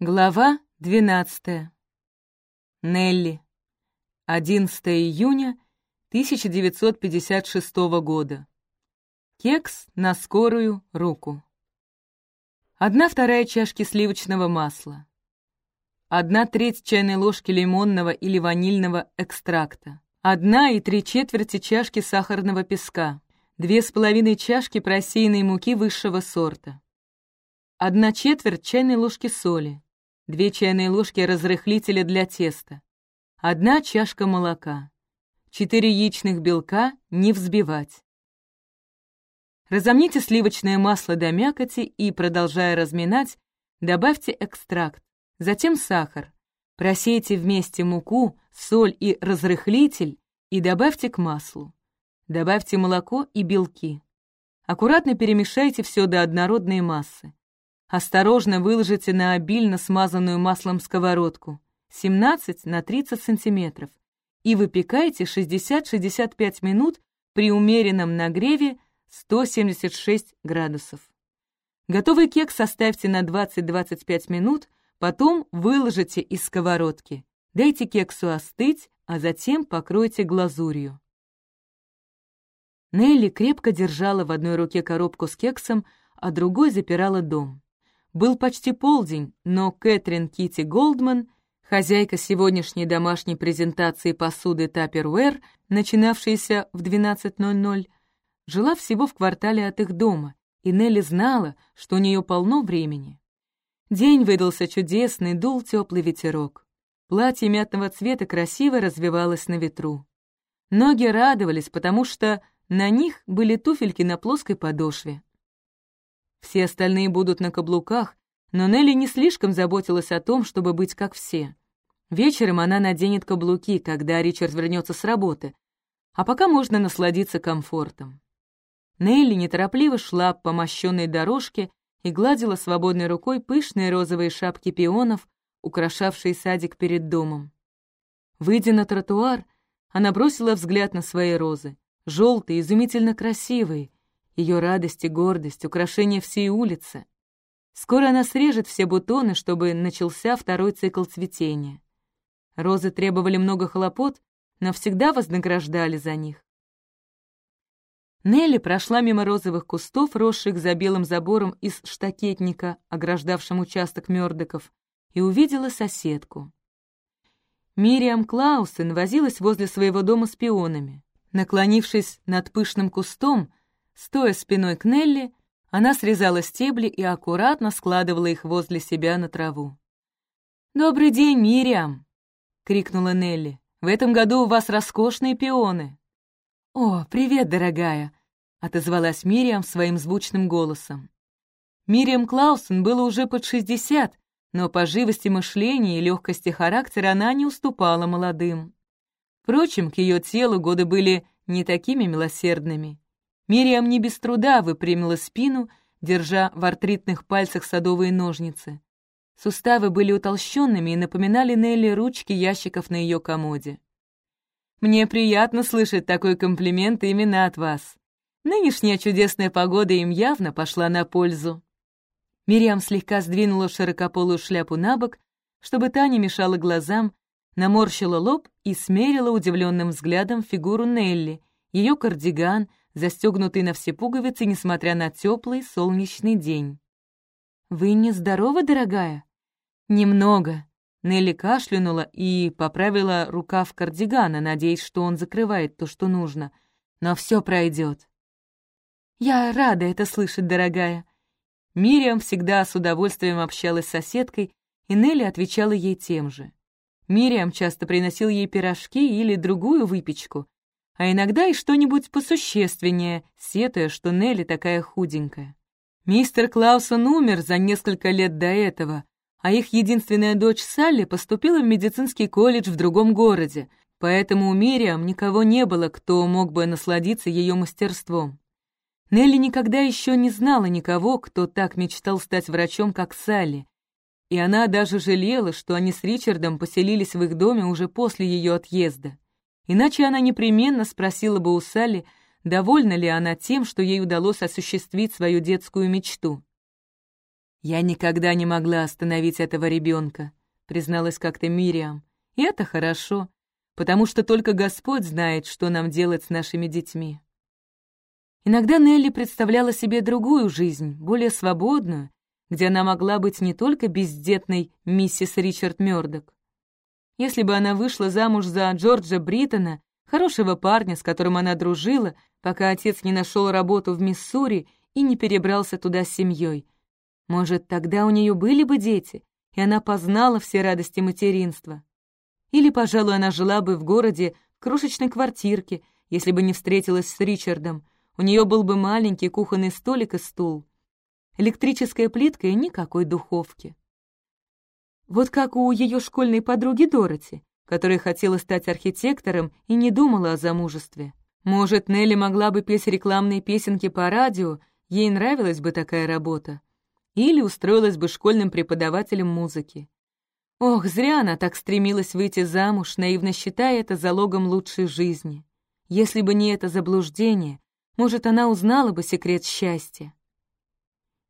Глава 12. Нелли. 11 июня 1956 года. Кекс на скорую руку. Одна вторая чашки сливочного масла. Одна треть чайной ложки лимонного или ванильного экстракта. Одна и три четверти чашки сахарного песка. Две с половиной чашки просеянной муки высшего сорта. Одна четверть чайной ложки соли 2 чайные ложки разрыхлителя для теста, 1 чашка молока, 4 яичных белка не взбивать. Разомните сливочное масло до мякоти и, продолжая разминать, добавьте экстракт, затем сахар. Просейте вместе муку, соль и разрыхлитель и добавьте к маслу. Добавьте молоко и белки. Аккуратно перемешайте все до однородной массы. Осторожно выложите на обильно смазанную маслом сковородку 17 на 30 сантиметров и выпекайте 60-65 минут при умеренном нагреве 176 градусов. Готовый кекс оставьте на 20-25 минут, потом выложите из сковородки. Дайте кексу остыть, а затем покройте глазурью. Нелли крепко держала в одной руке коробку с кексом, а другой запирала дом. Был почти полдень, но Кэтрин Кити Голдман, хозяйка сегодняшней домашней презентации посуды Tupperware, начинавшейся в 12.00, жила всего в квартале от их дома, и Нелли знала, что у нее полно времени. День выдался чудесный, дул теплый ветерок. Платье мятного цвета красиво развивалось на ветру. Ноги радовались, потому что на них были туфельки на плоской подошве. Все остальные будут на каблуках, но Нелли не слишком заботилась о том, чтобы быть как все. Вечером она наденет каблуки, когда Ричард вернется с работы, а пока можно насладиться комфортом. Нелли неторопливо шла по мощенной дорожке и гладила свободной рукой пышные розовые шапки пионов, украшавшие садик перед домом. Выйдя на тротуар, она бросила взгляд на свои розы, желтые, изумительно красивые, ее радость и гордость, украшение всей улицы. Скоро она срежет все бутоны, чтобы начался второй цикл цветения. Розы требовали много хлопот, но всегда вознаграждали за них. Нелли прошла мимо розовых кустов, росших за белым забором из штакетника, ограждавшим участок Мёрдоков, и увидела соседку. Мириам Клаусен возилась возле своего дома с пионами. Наклонившись над пышным кустом, Стоя спиной к Нелли, она срезала стебли и аккуратно складывала их возле себя на траву. «Добрый день, Мириам!» — крикнула Нелли. «В этом году у вас роскошные пионы!» «О, привет, дорогая!» — отозвалась Мириам своим звучным голосом. Мириам Клаусен было уже под шестьдесят, но по живости мышления и легкости характера она не уступала молодым. Впрочем, к ее телу годы были не такими милосердными. Мириам не без труда выпрямила спину, держа в артритных пальцах садовые ножницы. Суставы были утолщенными и напоминали Нелли ручки ящиков на ее комоде. «Мне приятно слышать такой комплимент именно от вас. Нынешняя чудесная погода им явно пошла на пользу». Мириам слегка сдвинула широкополую шляпу на бок, чтобы та не мешала глазам, наморщила лоб и смерила удивленным взглядом фигуру Нелли, ее кардиган, застегнутый на все пуговицы, несмотря на теплый солнечный день. «Вы не здоровы, дорогая?» «Немного». Нелли кашлянула и поправила рукав кардигана, надеясь, что он закрывает то, что нужно. «Но все пройдет». «Я рада это слышать, дорогая». Мириам всегда с удовольствием общалась с соседкой, и Нелли отвечала ей тем же. Мириам часто приносил ей пирожки или другую выпечку, а иногда и что-нибудь посущественнее, сетуя, что Нелли такая худенькая. Мистер Клаусон умер за несколько лет до этого, а их единственная дочь Салли поступила в медицинский колледж в другом городе, поэтому у Мириам никого не было, кто мог бы насладиться ее мастерством. Нелли никогда еще не знала никого, кто так мечтал стать врачом, как Салли, и она даже жалела, что они с Ричардом поселились в их доме уже после ее отъезда. Иначе она непременно спросила бы у Салли, довольна ли она тем, что ей удалось осуществить свою детскую мечту. «Я никогда не могла остановить этого ребенка», — призналась как-то Мириам. «И это хорошо, потому что только Господь знает, что нам делать с нашими детьми». Иногда Нелли представляла себе другую жизнь, более свободную, где она могла быть не только бездетной миссис Ричард Мёрдок. Если бы она вышла замуж за Джорджа Бриттона, хорошего парня, с которым она дружила, пока отец не нашел работу в Миссури и не перебрался туда с семьей, может, тогда у нее были бы дети, и она познала все радости материнства. Или, пожалуй, она жила бы в городе в крошечной квартирке, если бы не встретилась с Ричардом. У нее был бы маленький кухонный столик и стул. Электрическая плитка и никакой духовки. Вот как у ее школьной подруги Дороти, которая хотела стать архитектором и не думала о замужестве. Может, Нелли могла бы петь рекламные песенки по радио, ей нравилась бы такая работа или устроилась бы школьным преподавателем музыки. Ох, зря она так стремилась выйти замуж, наивно считая это залогом лучшей жизни. Если бы не это заблуждение, может, она узнала бы секрет счастья.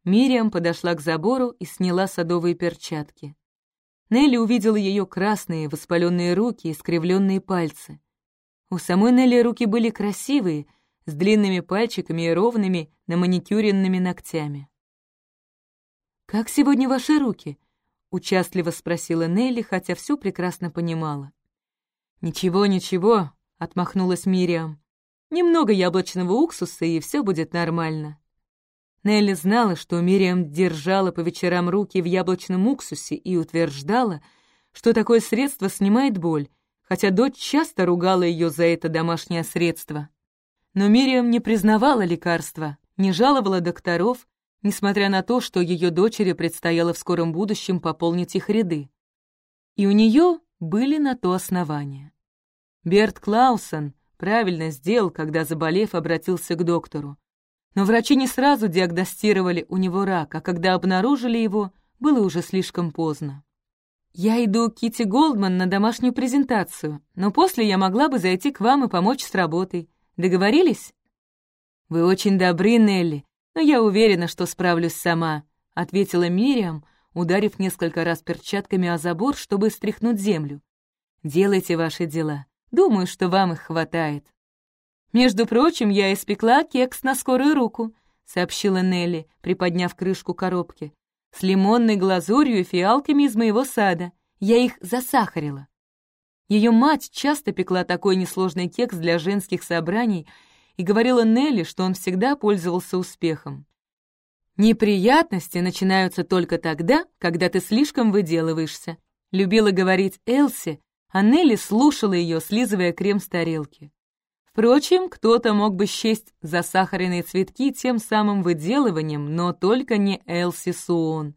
Мириам подошла к забору и сняла садовые перчатки. Нелли увидела ее красные, воспаленные руки и скривленные пальцы. У самой Нелли руки были красивые, с длинными пальчиками и ровными, наманикюренными ногтями. «Как сегодня ваши руки?» — участливо спросила Нелли, хотя все прекрасно понимала. «Ничего, ничего», — отмахнулась Мириам. «Немного яблочного уксуса, и все будет нормально». Нелли знала, что Мириам держала по вечерам руки в яблочном уксусе и утверждала, что такое средство снимает боль, хотя дочь часто ругала ее за это домашнее средство. Но Мириам не признавала лекарства, не жаловала докторов, несмотря на то, что ее дочери предстояло в скором будущем пополнить их ряды. И у нее были на то основания. Берт Клаусон правильно сделал, когда, заболев, обратился к доктору. Но врачи не сразу диагностировали у него рак, а когда обнаружили его, было уже слишком поздно. «Я иду к Кити Голдман на домашнюю презентацию, но после я могла бы зайти к вам и помочь с работой. Договорились?» «Вы очень добры, Нелли, но я уверена, что справлюсь сама», — ответила Мириам, ударив несколько раз перчатками о забор, чтобы стряхнуть землю. «Делайте ваши дела. Думаю, что вам их хватает». «Между прочим, я испекла кекс на скорую руку», — сообщила Нелли, приподняв крышку коробки. «С лимонной глазурью и фиалками из моего сада. Я их засахарила». Ее мать часто пекла такой несложный кекс для женских собраний и говорила Нелли, что он всегда пользовался успехом. «Неприятности начинаются только тогда, когда ты слишком выделываешься», любила говорить Элси, а Нелли слушала ее, слизывая крем с тарелки. Впрочем, кто-то мог бы счесть засахаренные цветки тем самым выделыванием, но только не Элси Суон.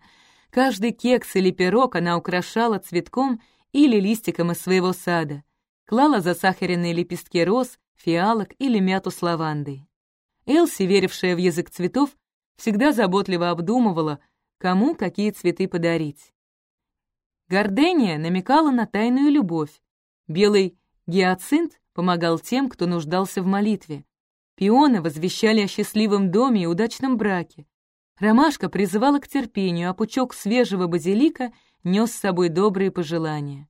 Каждый кекс или пирог она украшала цветком или листиком из своего сада, клала засахаренные лепестки роз фиалок или мяту с лавандой. Элси, верившая в язык цветов, всегда заботливо обдумывала, кому какие цветы подарить. Гордения намекала на тайную любовь. Белый гиацинт помогал тем, кто нуждался в молитве. Пионы возвещали о счастливом доме и удачном браке. Ромашка призывала к терпению, а пучок свежего базилика нес с собой добрые пожелания.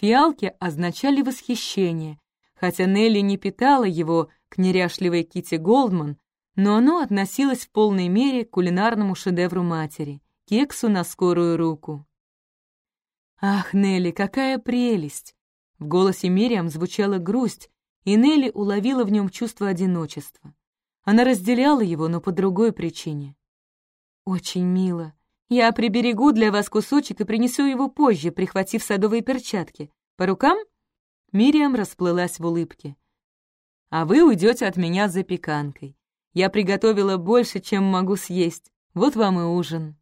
Фиалки означали восхищение, Хотя Нелли не питала его к неряшливой Кити Голдман, но оно относилось в полной мере к кулинарному шедевру матери — кексу на скорую руку. «Ах, Нелли, какая прелесть!» В голосе Мириам звучала грусть, и Нелли уловила в нем чувство одиночества. Она разделяла его, но по другой причине. «Очень мило. Я приберегу для вас кусочек и принесу его позже, прихватив садовые перчатки. По рукам?» Мириам расплылась в улыбке. «А вы уйдете от меня за пеканкой. Я приготовила больше, чем могу съесть. Вот вам и ужин».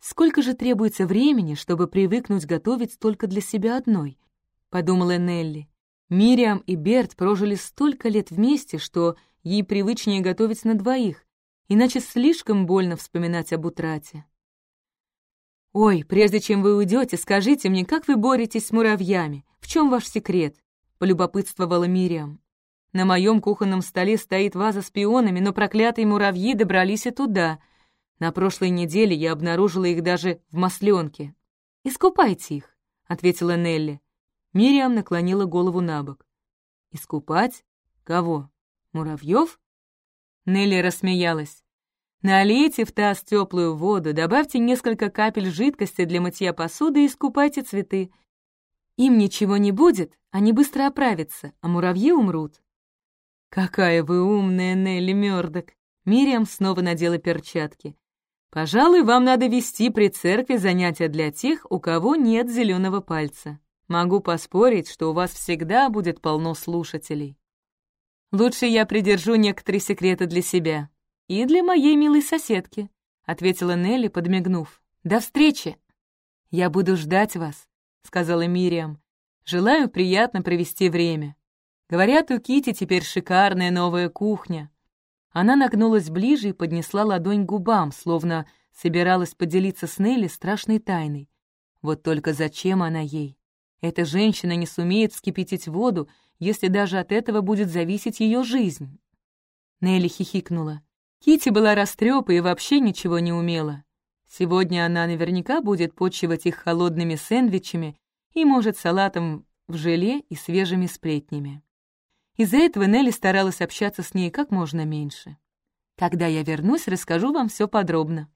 «Сколько же требуется времени, чтобы привыкнуть готовить только для себя одной?» — подумала Нелли. Мириам и Берт прожили столько лет вместе, что ей привычнее готовить на двоих, иначе слишком больно вспоминать об утрате. «Ой, прежде чем вы уйдете, скажите мне, как вы боретесь с муравьями? В чем ваш секрет?» — полюбопытствовала Мириам. «На моем кухонном столе стоит ваза с пионами, но проклятые муравьи добрались и туда. На прошлой неделе я обнаружила их даже в масленке. «Искупайте их», — ответила Нелли. Мириам наклонила голову на бок. «Искупать? Кого? Муравьев?» Нелли рассмеялась. Налейте в таз теплую воду, добавьте несколько капель жидкости для мытья посуды и искупайте цветы. Им ничего не будет, они быстро оправятся, а муравьи умрут. «Какая вы умная, Нелли Мёрдок!» Мириам снова надела перчатки. «Пожалуй, вам надо вести при церкви занятия для тех, у кого нет зеленого пальца. Могу поспорить, что у вас всегда будет полно слушателей. Лучше я придержу некоторые секреты для себя. И для моей милой соседки», — ответила Нелли, подмигнув. «До встречи!» «Я буду ждать вас», — сказала Мириам. «Желаю приятно провести время. Говорят, у Кити теперь шикарная новая кухня». Она нагнулась ближе и поднесла ладонь к губам, словно собиралась поделиться с Нелли страшной тайной. Вот только зачем она ей? Эта женщина не сумеет вскипятить воду, если даже от этого будет зависеть ее жизнь. Нелли хихикнула. Кити была растрёпа и вообще ничего не умела. Сегодня она наверняка будет почивать их холодными сэндвичами и, может, салатом в желе и свежими сплетнями. Из-за этого Нелли старалась общаться с ней как можно меньше. Когда я вернусь, расскажу вам все подробно.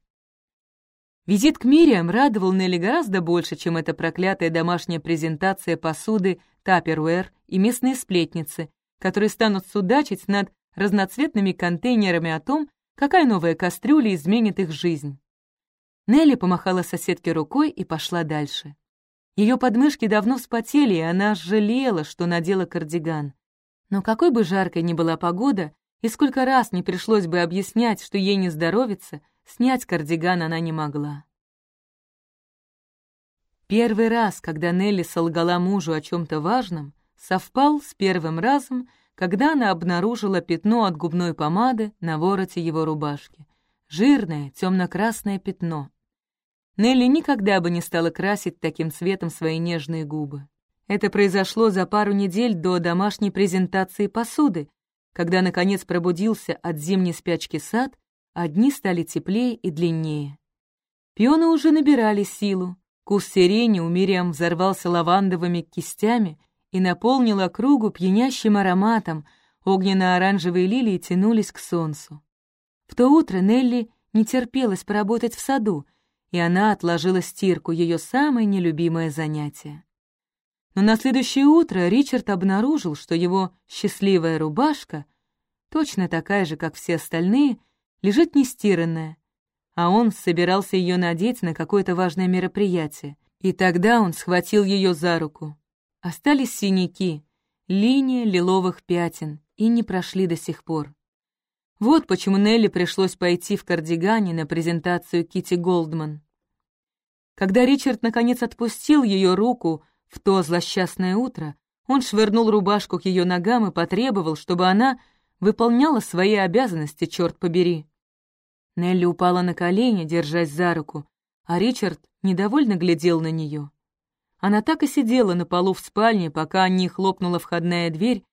Визит к Мириам радовал Нелли гораздо больше, чем эта проклятая домашняя презентация посуды, таперуэр и местные сплетницы, которые станут судачить над разноцветными контейнерами о том, какая новая кастрюля изменит их жизнь. Нелли помахала соседке рукой и пошла дальше. Ее подмышки давно вспотели, и она жалела, что надела кардиган. Но какой бы жаркой ни была погода, и сколько раз не пришлось бы объяснять, что ей не здоровится, снять кардиган она не могла. Первый раз, когда Нелли солгала мужу о чем-то важном, совпал с первым разом, когда она обнаружила пятно от губной помады на вороте его рубашки. Жирное, темно-красное пятно. Нелли никогда бы не стала красить таким цветом свои нежные губы. Это произошло за пару недель до домашней презентации посуды, когда, наконец, пробудился от зимней спячки сад, а дни стали теплее и длиннее. Пионы уже набирали силу. Куст сирени у Мириам взорвался лавандовыми кистями и наполнил округу пьянящим ароматом, огненно-оранжевые лилии тянулись к солнцу. В то утро Нелли не терпелось поработать в саду, и она отложила стирку, ее самое нелюбимое занятие. Но на следующее утро Ричард обнаружил, что его счастливая рубашка, точно такая же, как все остальные, лежит нестиранная, а он собирался ее надеть на какое-то важное мероприятие. И тогда он схватил ее за руку. Остались синяки, линия лиловых пятен, и не прошли до сих пор. Вот почему Нелли пришлось пойти в кардигане на презентацию Кити Голдман. Когда Ричард наконец отпустил ее руку, в то злосчастное утро он швырнул рубашку к ее ногам и потребовал, чтобы она выполняла свои обязанности, черт побери. Нелли упала на колени, держась за руку, а Ричард недовольно глядел на нее. Она так и сидела на полу в спальне, пока не хлопнула входная дверь,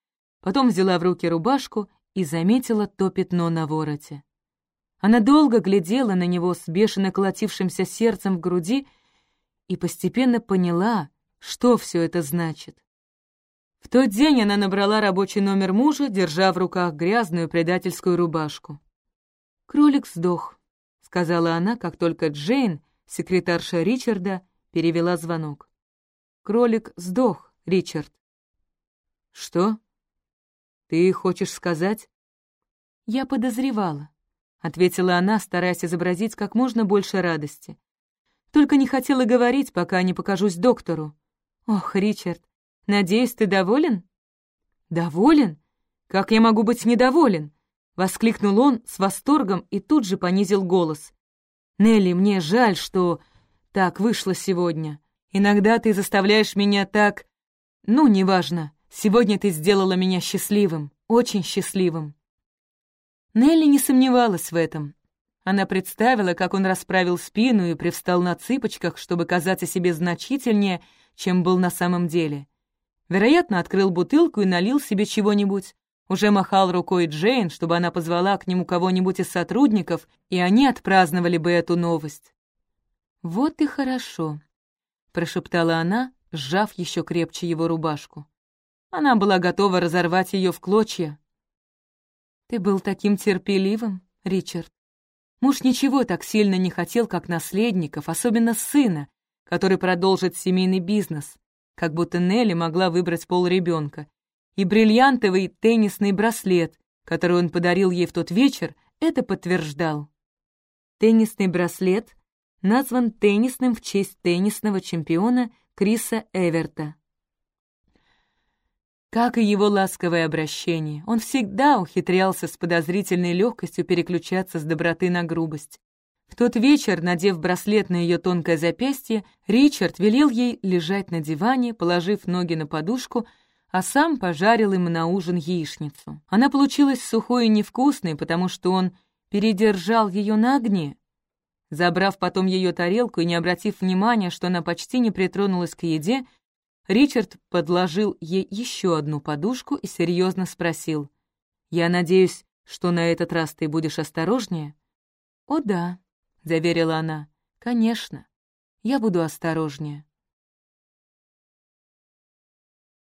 потом взяла в руки рубашку и заметила то пятно на вороте. Она долго глядела на него с бешено колотившимся сердцем в груди и постепенно поняла, что все это значит? В тот день она набрала рабочий номер мужа, держа в руках грязную предательскую рубашку. «Кролик сдох», — сказала она, как только Джейн, секретарша Ричарда, перевела звонок. «Кролик сдох, Ричард». «Что? Ты хочешь сказать?» «Я подозревала», — ответила она, стараясь изобразить как можно больше радости. «Только не хотела говорить, пока не покажусь доктору. «Ох, Ричард, надеюсь, ты доволен?» «Доволен? Как я могу быть недоволен?» — воскликнул он с восторгом и тут же понизил голос. «Нелли, мне жаль, что так вышло сегодня. Иногда ты заставляешь меня так... Ну, неважно. Сегодня ты сделала меня счастливым, очень счастливым». Нелли не сомневалась в этом. Она представила, как он расправил спину и привстал на цыпочках, чтобы казаться себе значительнее, чем был на самом деле. Вероятно, открыл бутылку и налил себе чего-нибудь, Уже махал рукой Джейн, чтобы она позвала к нему кого-нибудь из сотрудников, и они отпраздновали бы эту новость. «Вот и хорошо», — прошептала она, сжав еще крепче его рубашку. Она была готова разорвать ее в клочья. «Ты был таким терпеливым, Ричард. Муж ничего так сильно не хотел, как наследников, особенно сына, который продолжит семейный бизнес, как будто Нелли могла выбрать пол ребенка. И бриллиантовый теннисный браслет, который он подарил ей в тот вечер, это подтверждал. Теннисный браслет назван теннисным в честь теннисного чемпиона Криса Эверта. Как и его ласковое обращение, он всегда ухитрялся с подозрительной легкостью переключаться с доброты на грубость. В тот вечер, надев браслет на ее тонкое запястье, Ричард велел ей лежать на диване, положив ноги на подушку, а сам пожарил им на ужин яичницу. Она получилась сухой и невкусной, потому что он передержал ее на огне. Забрав потом ее тарелку и не обратив внимания, что она почти не притронулась к еде, Ричард подложил ей еще одну подушку и серьезно спросил. «Я надеюсь, что на этот раз ты будешь осторожнее?» «О да», — заверила она. «Конечно, я буду осторожнее».